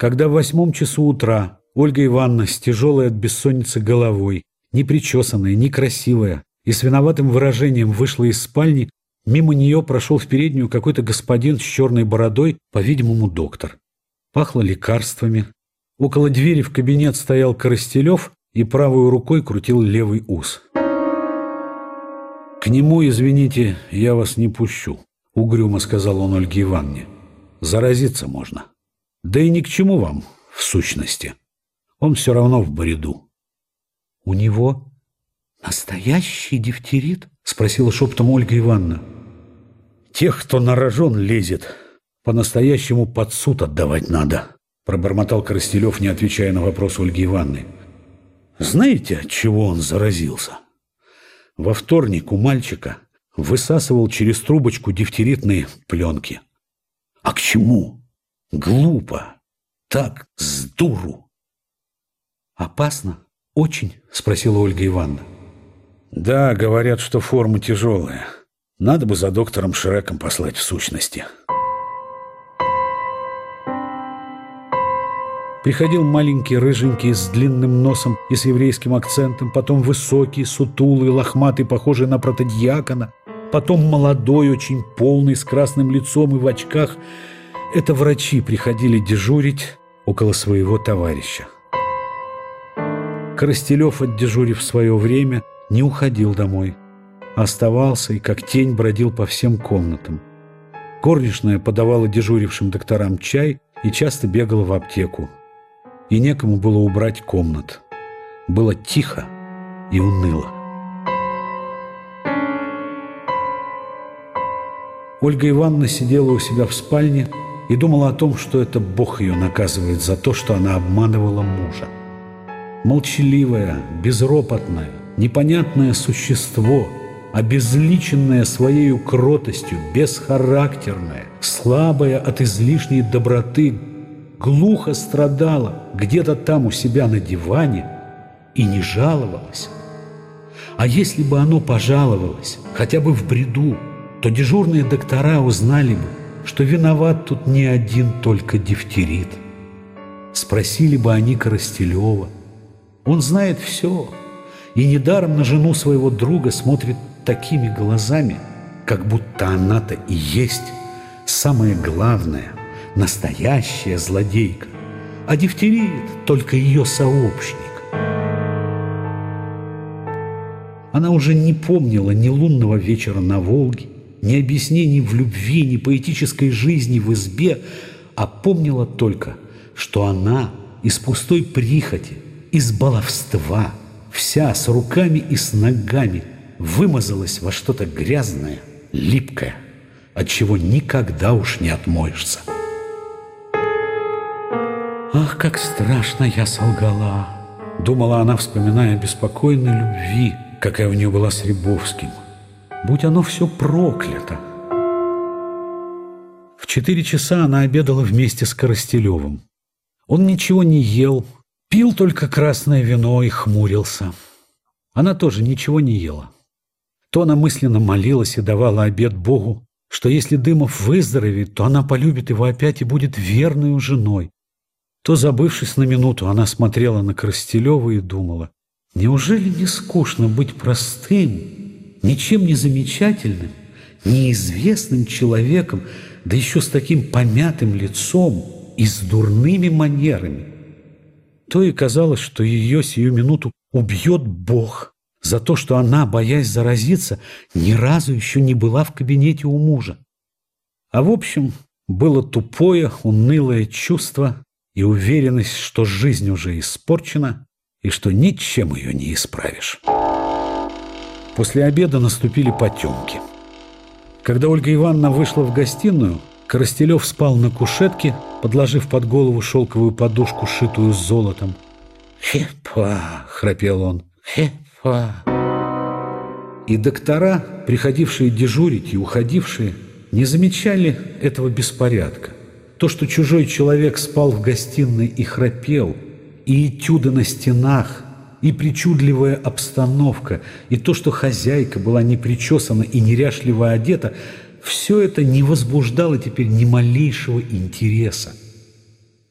Когда в восьмом часу утра Ольга Ивановна с тяжелой от бессонницы головой, непричесанная, некрасивая и с виноватым выражением вышла из спальни, мимо нее прошел в переднюю какой-то господин с черной бородой, по-видимому, доктор. Пахло лекарствами. Около двери в кабинет стоял Коростелев и правой рукой крутил левый ус. «К нему, извините, я вас не пущу», — угрюмо сказал он Ольге Ивановне. «Заразиться можно. Да и ни к чему вам, в сущности. Он все равно в бреду». «У него настоящий дифтерит?» — спросила шептом Ольга Ивановна. «Тех, кто на рожон лезет, по-настоящему под суд отдавать надо», — пробормотал Коростелев, не отвечая на вопрос Ольги Ивановны. «Знаете, от чего он заразился?» Во вторник у мальчика высасывал через трубочку дифтеритные пленки. А к чему? Глупо. Так, с дуру. «Опасно? Очень?» – спросила Ольга Ивановна. «Да, говорят, что форма тяжелая. Надо бы за доктором Шреком послать в сущности». Приходил маленький, рыженький, с длинным носом и с еврейским акцентом, потом высокий, сутулый, лохматый, похожий на протодьякона, потом молодой, очень полный, с красным лицом и в очках. Это врачи приходили дежурить около своего товарища. Коростелев, отдежурив свое время, не уходил домой. Оставался и как тень бродил по всем комнатам. Горничная подавала дежурившим докторам чай и часто бегала в аптеку и некому было убрать комнат. Было тихо и уныло. Ольга Ивановна сидела у себя в спальне и думала о том, что это Бог ее наказывает за то, что она обманывала мужа. Молчаливое, безропотное, непонятное существо, обезличенное своей кротостью, бесхарактерное, слабое от излишней доброты, глухо страдала где-то там у себя на диване и не жаловалась. А если бы оно пожаловалось, хотя бы в бреду, то дежурные доктора узнали бы, что виноват тут не один только дифтерит. Спросили бы они Коростелева. Он знает все, и недаром на жену своего друга смотрит такими глазами, как будто она-то и есть самое главное – настоящая злодейка, а дифтерит только ее сообщник. Она уже не помнила ни лунного вечера на Волге, ни объяснений в любви, ни поэтической жизни в избе, а помнила только, что она из пустой прихоти, из баловства, вся с руками и с ногами вымазалась во что-то грязное, липкое, от чего никогда уж не отмоешься. «Ах, как страшно я солгала!» Думала она, вспоминая беспокойной любви, какая у нее была с Рябовским. Будь оно все проклято! В четыре часа она обедала вместе с Коростелевым. Он ничего не ел, пил только красное вино и хмурился. Она тоже ничего не ела. То она мысленно молилась и давала обед Богу, что если Дымов выздоровеет, то она полюбит его опять и будет верной женой, то, забывшись на минуту, она смотрела на Коростелева и думала, неужели не скучно быть простым, ничем не замечательным, неизвестным человеком, да еще с таким помятым лицом и с дурными манерами? То и казалось, что ее сию минуту убьет Бог за то, что она, боясь заразиться, ни разу еще не была в кабинете у мужа. А в общем, было тупое, унылое чувство, и уверенность, что жизнь уже испорчена и что ничем ее не исправишь. После обеда наступили потемки. Когда Ольга Ивановна вышла в гостиную, Коростелев спал на кушетке, подложив под голову шелковую подушку, шитую золотом. «Хепа!» — храпел он. «Хепа!» И доктора, приходившие дежурить и уходившие, не замечали этого беспорядка. То, что чужой человек спал в гостиной и храпел, и этюды на стенах, и причудливая обстановка, и то, что хозяйка была непричесана и неряшливо одета, все это не возбуждало теперь ни малейшего интереса.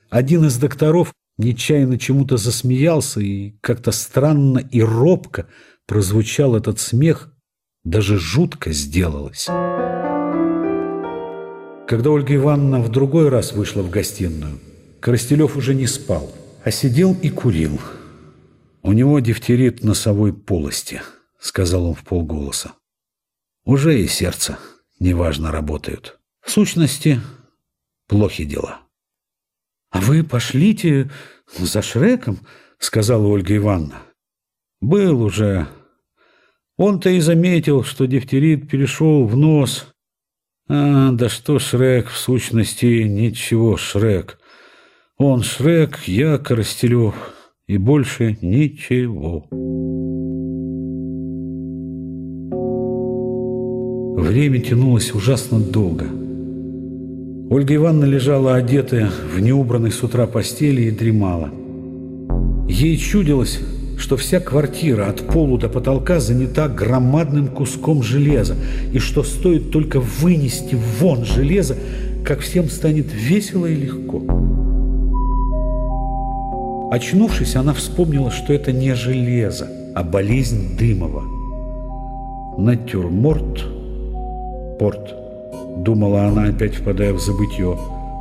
Один из докторов нечаянно чему-то засмеялся, и как-то странно и робко прозвучал этот смех, даже жутко сделалось. Когда Ольга Ивановна в другой раз вышла в гостиную, Коростелев уже не спал, а сидел и курил. «У него дифтерит носовой полости», — сказал он в полголоса. «Уже и сердце неважно работают. В сущности, плохи дела». «А вы пошлите за Шреком?» — сказала Ольга Ивановна. «Был уже. Он-то и заметил, что дифтерит перешел в нос. А, да что Шрек, в сущности, ничего Шрек. Он Шрек, я Коростелев, и больше ничего». Время тянулось ужасно долго. Ольга Ивановна лежала одетая в неубранной с утра постели и дремала. Ей чудилось, что вся квартира от полу до потолка занята громадным куском железа, и что стоит только вынести вон железо, как всем станет весело и легко. Очнувшись, она вспомнила, что это не железо, а болезнь Дымова. Натюрморт, порт – Думала она, опять впадая в забытье.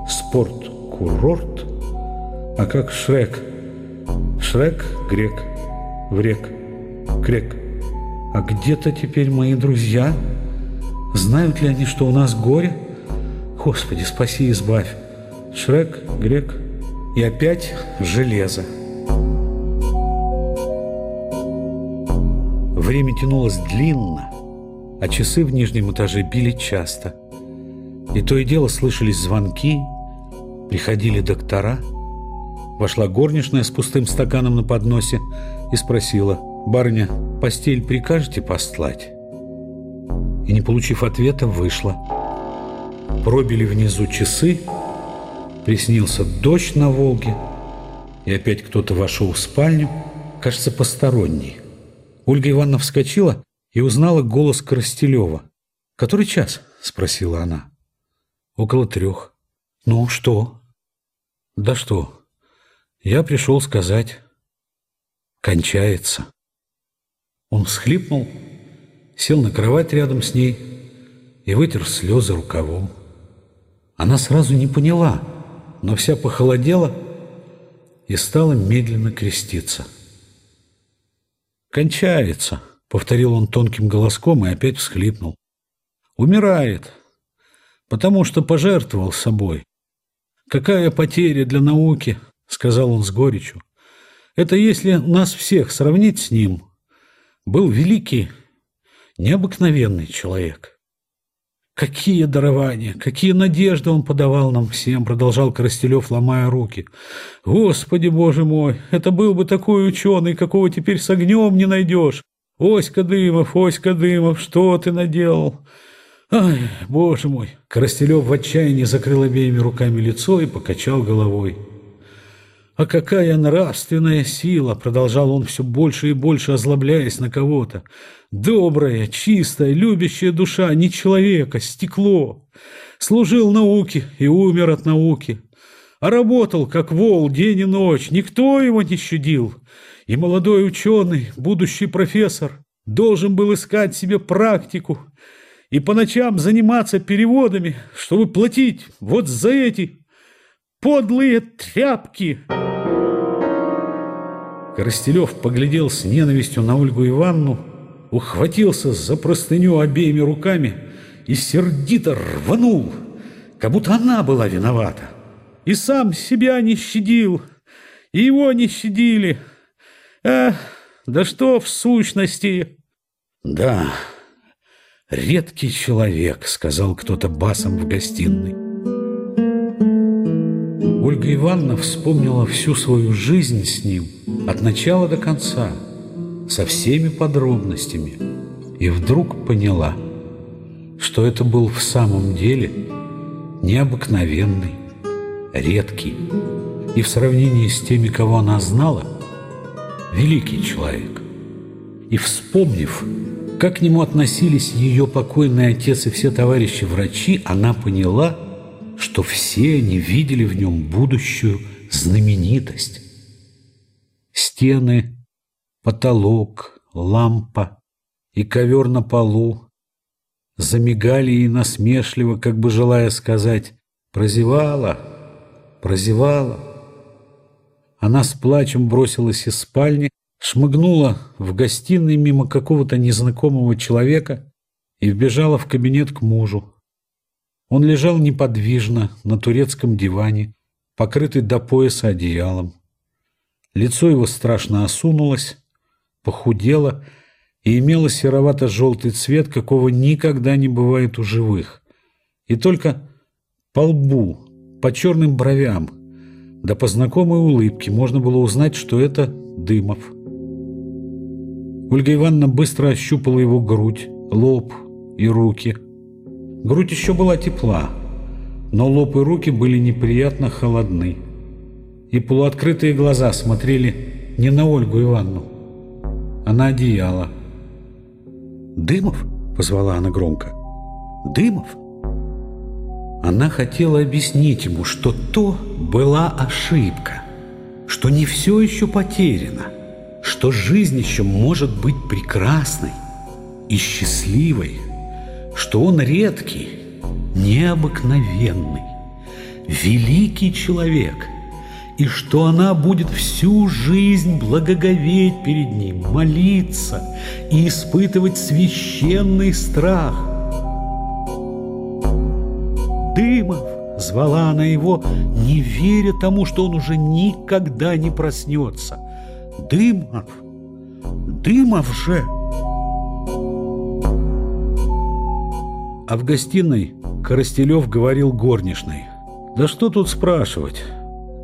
Спорт, курорт. А как Шрек? Шрек, грек, врек, крек. А где-то теперь мои друзья? Знают ли они, что у нас горе? Господи, спаси и избавь. Шрек, грек и опять железо. Время тянулось длинно, а часы в нижнем этаже били часто – и то и дело слышались звонки, приходили доктора. Вошла горничная с пустым стаканом на подносе и спросила, «Барыня, постель прикажете постлать?» И, не получив ответа, вышла. Пробили внизу часы, приснился дождь на Волге, и опять кто-то вошел в спальню, кажется, посторонний. Ольга Ивановна вскочила и узнала голос Коростелева. «Который час?» – спросила она. Около трех. Ну, что? Да что? Я пришел сказать. Кончается. Он всхлипнул, сел на кровать рядом с ней и вытер слезы рукавом. Она сразу не поняла, но вся похолодела и стала медленно креститься. «Кончается», — повторил он тонким голоском и опять всхлипнул. «Умирает потому что пожертвовал собой. Какая потеря для науки, сказал он с горечью. Это если нас всех сравнить с ним. Был великий, необыкновенный человек. Какие дарования, какие надежды он подавал нам всем, продолжал Коростелев, ломая руки. Господи, боже мой, это был бы такой ученый, какого теперь с огнем не найдешь. Оська Дымов, Оська Дымов, что ты наделал? Ай, боже мой! Коростелев в отчаянии закрыл обеими руками лицо и покачал головой. «А какая нравственная сила!» — продолжал он все больше и больше, озлобляясь на кого-то. «Добрая, чистая, любящая душа, не человека, стекло. Служил науке и умер от науки. А работал, как вол, день и ночь, никто его не щадил. И молодой ученый, будущий профессор, должен был искать себе практику, и по ночам заниматься переводами, чтобы платить вот за эти подлые тряпки. Коростелев поглядел с ненавистью на Ольгу Ивановну, ухватился за простыню обеими руками и сердито рванул, как будто она была виновата. И сам себя не щадил, и его не щадили. Эх, да что в сущности? Да, «Редкий человек», — сказал кто-то басом в гостиной. Ольга Ивановна вспомнила всю свою жизнь с ним от начала до конца, со всеми подробностями, и вдруг поняла, что это был в самом деле необыкновенный, редкий и в сравнении с теми, кого она знала, великий человек. И вспомнив, как к нему относились ее покойный отец и все товарищи-врачи, она поняла, что все они видели в нем будущую знаменитость. Стены, потолок, лампа и ковер на полу замигали и насмешливо, как бы желая сказать «Прозевала, прозевала». Она с плачем бросилась из спальни, шмыгнула в гостиной мимо какого-то незнакомого человека и вбежала в кабинет к мужу. Он лежал неподвижно на турецком диване, покрытый до пояса одеялом. Лицо его страшно осунулось, похудело и имело серовато-желтый цвет, какого никогда не бывает у живых. И только по лбу, по черным бровям, да по знакомой улыбке можно было узнать, что это Дымов. Ольга Ивановна быстро ощупала его грудь, лоб и руки – Грудь еще была тепла, но лоб и руки были неприятно холодны. И полуоткрытые глаза смотрели не на Ольгу Ивановну, а на одеяло. «Дымов?» — позвала она громко. «Дымов?» Она хотела объяснить ему, что то была ошибка, что не все еще потеряно, что жизнь еще может быть прекрасной и счастливой, что он редкий, необыкновенный, великий человек, и что она будет всю жизнь благоговеть перед ним, молиться и испытывать священный страх. «Дымов!» — звала она его, не веря тому, что он уже никогда не проснется. «Дымов! Дымов же!» А в гостиной Коростелев говорил горничной. «Да что тут спрашивать?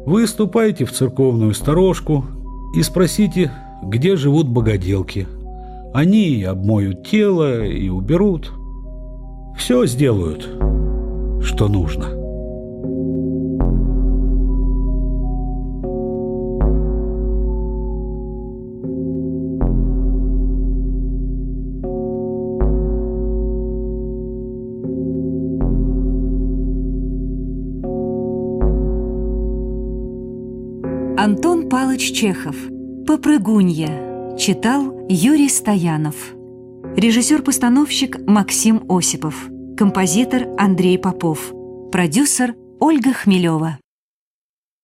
Вы ступайте в церковную сторожку и спросите, где живут богоделки. Они обмоют тело и уберут. Все сделают, что нужно». Антон Палыч Чехов. «Попрыгунья» читал Юрий Стоянов. Режиссер-постановщик Максим Осипов. Композитор Андрей Попов. Продюсер Ольга Хмелева